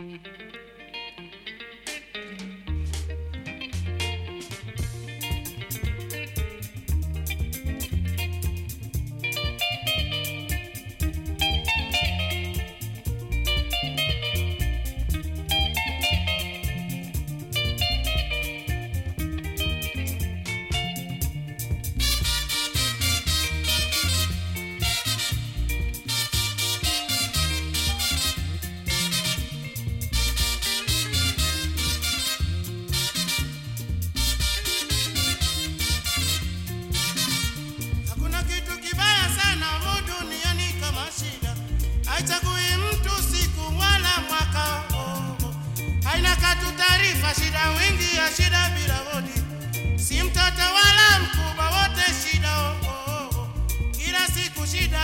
Mm-hmm.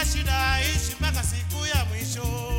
shida ishi mpaka siku ya mwisho.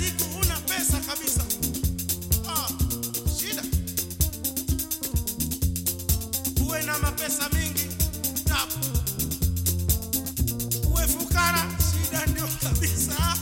siku una pesa kabisa. Ah, shida. Uwe na mapesa mengi tabu, uwe fukara, shida ndio kabisa.